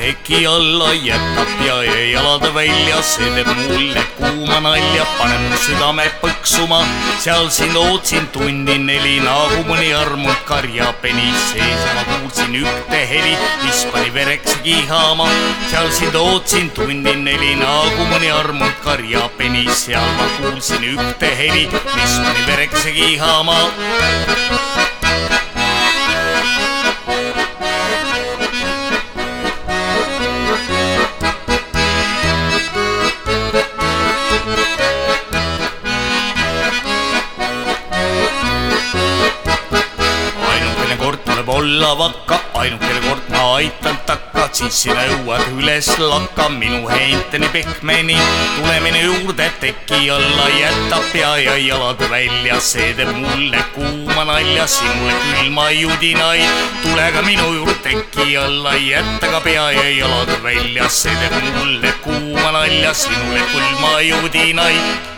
teki alla, jätab ja jalad välja, see teeb mulle kuuma nalja, paneb mu südame põksuma. seal sind ootsin tundi neli, nagu mõni armunud karjapeni sees ma kuulsin ühte heli, mis pani vereks kihama. seal sind ootsin tundi neli, nagu mõni armunud karjapeni, seal ma kuulsin ühte heli, mis pani vereks kihama. Olla vakka, ainukene kord ma aitan takka, siis sina jõuad üles lakka minu heinteni pehmeni. tule minu juurde teki alla, jäta pea ja jalad välja, see teeb mulle kuuma nalja, sinule külma judinaid. tule ka minu juurde teki alla, jäta ka pea ja jalad välja, see teeb mulle kuuma nalja, sinule külma judinaid